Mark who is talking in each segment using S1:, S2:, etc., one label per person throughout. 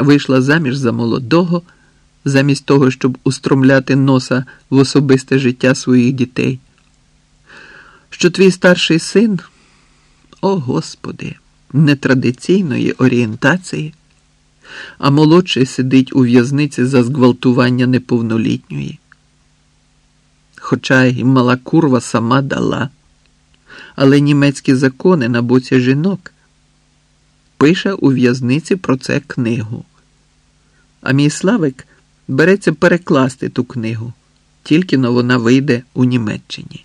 S1: вийшла заміж за молодого, замість того, щоб устромляти носа в особисте життя своїх дітей. Що твій старший син, о Господи, нетрадиційної орієнтації, а молодший сидить у в'язниці за зґвалтування неповнолітньої. Хоча й мала курва сама дала, але німецькі закони на боці жінок пише у в'язниці про це книгу. А мій Славик береться перекласти ту книгу, тільки но вона вийде у Німеччині.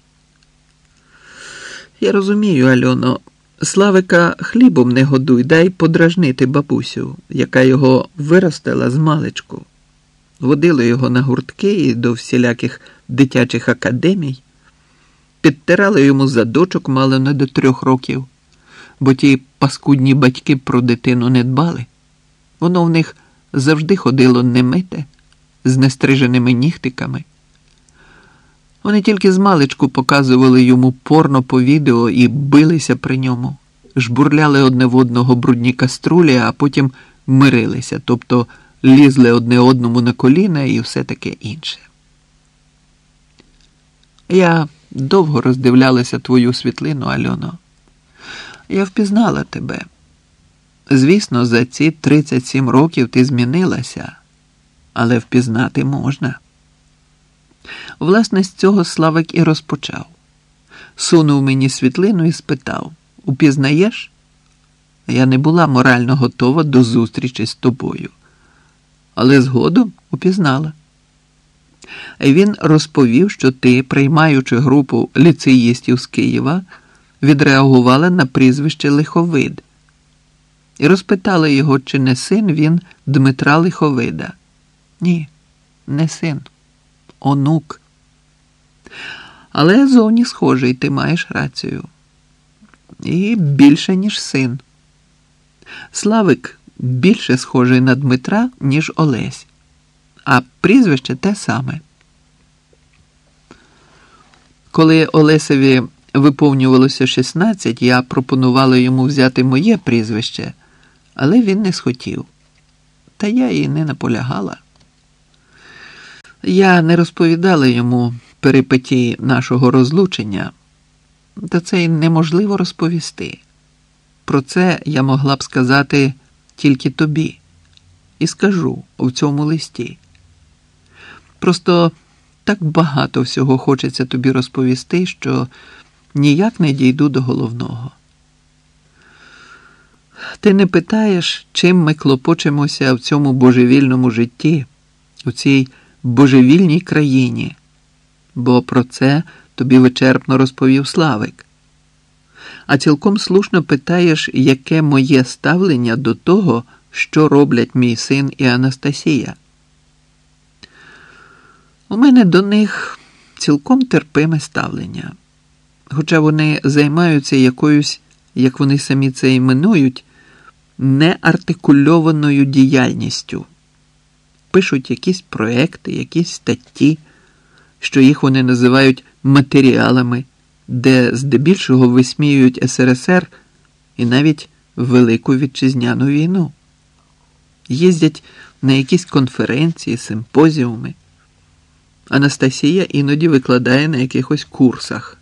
S1: Я розумію, Альоно, Славика хлібом не годуй, дай подражнити бабусю, яка його виростила з маличку. Водила його на гуртки і до всіляких дитячих академій, підтирала йому задочок мало не до трьох років, бо ті паскудні батьки про дитину не дбали. Воно в них завжди ходило немите, з нестриженими нігтиками. Вони тільки з маличку показували йому порно по відео і билися при ньому, жбурляли одне в одного брудні каструлі, а потім мирилися, тобто лізли одне одному на коліна і все таке інше. Я довго роздивлялася твою світлину, Альоно. Я впізнала тебе. Звісно, за ці 37 років ти змінилася, але впізнати можна. Власне, з цього Славик і розпочав. Сунув мені світлину і спитав: Упізнаєш? Я не була морально готова до зустрічі з тобою, але згодом упізнала. Він розповів, що ти, приймаючи групу ліцеїстів з Києва, відреагувала на прізвище Лиховид і розпитала його, чи не син він Дмитра Лиховида. Ні, не син, онук. Але зовні схожий, ти маєш рацію. І більше, ніж син. Славик більше схожий на Дмитра, ніж Олесь, а прізвище те саме. Коли Олесеві виповнювалося 16, я пропонувала йому взяти моє прізвище, але він не схотів. Та я і не наполягала. Я не розповідала йому перипетії нашого розлучення, та це й неможливо розповісти. Про це я могла б сказати тільки тобі, і скажу у цьому листі. Просто так багато всього хочеться тобі розповісти, що ніяк не дійду до головного. Ти не питаєш, чим ми клопочемося в цьому божевільному житті, у цій божевільній країні, бо про це тобі вичерпно розповів Славик. А цілком слушно питаєш, яке моє ставлення до того, що роблять мій син і Анастасія. У мене до них цілком терпиме ставлення, хоча вони займаються якоюсь, як вони самі це іменують, неартикульованою діяльністю, пишуть якісь проекти, якісь статті, що їх вони називають матеріалами, де здебільшого висміюють СРСР і навіть Велику Вітчизняну війну, їздять на якісь конференції, симпозіуми. Анастасія іноді викладає на якихось курсах.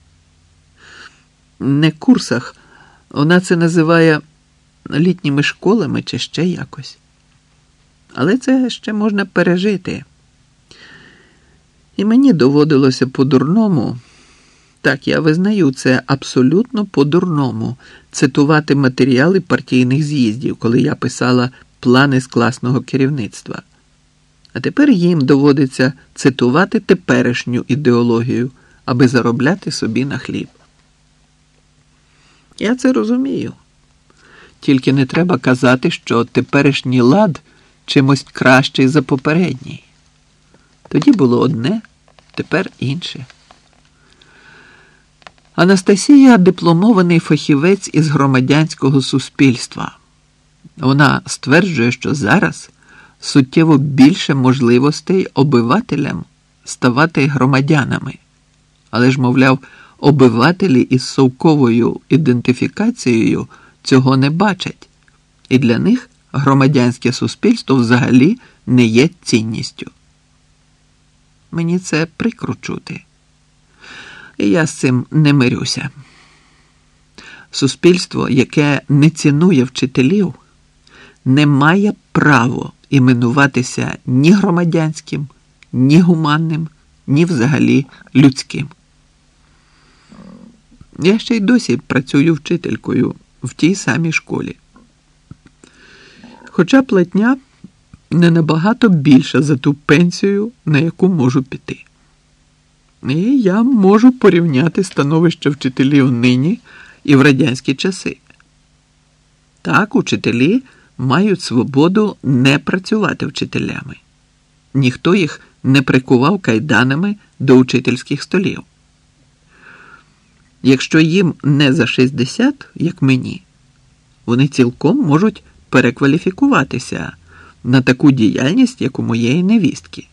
S1: Не курсах, вона це називає літніми школами чи ще якось. Але це ще можна пережити. І мені доводилося по-дурному, так я визнаю це абсолютно по-дурному цитувати матеріали партійних з'їздів, коли я писала плани з класного керівництва. А тепер їм доводиться цитувати теперішню ідеологію, аби заробляти собі на хліб. Я це розумію. Тільки не треба казати, що теперішній лад чимось кращий за попередній. Тоді було одне, тепер інше. Анастасія дипломований фахівець із громадянського суспільства. Вона стверджує, що зараз суттєво більше можливостей обивателям ставати громадянами. Але ж, мовляв, обивателі із совковою ідентифікацією цього не бачать, і для них громадянське суспільство взагалі не є цінністю. Мені це прикро чути. І я з цим не мирюся. Суспільство, яке не цінує вчителів, не має права іменуватися ні громадянським, ні гуманним, ні взагалі людським. Я ще й досі працюю вчителькою в тій самій школі. Хоча платня не набагато більша за ту пенсію, на яку можу піти. І я можу порівняти становище вчителів нині і в радянські часи. Так, учителі мають свободу не працювати вчителями. Ніхто їх не прикував кайданами до учительських столів. Якщо їм не за 60, як мені, вони цілком можуть перекваліфікуватися на таку діяльність, як у моєї невістки.